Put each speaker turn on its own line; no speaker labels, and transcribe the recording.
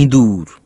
enduro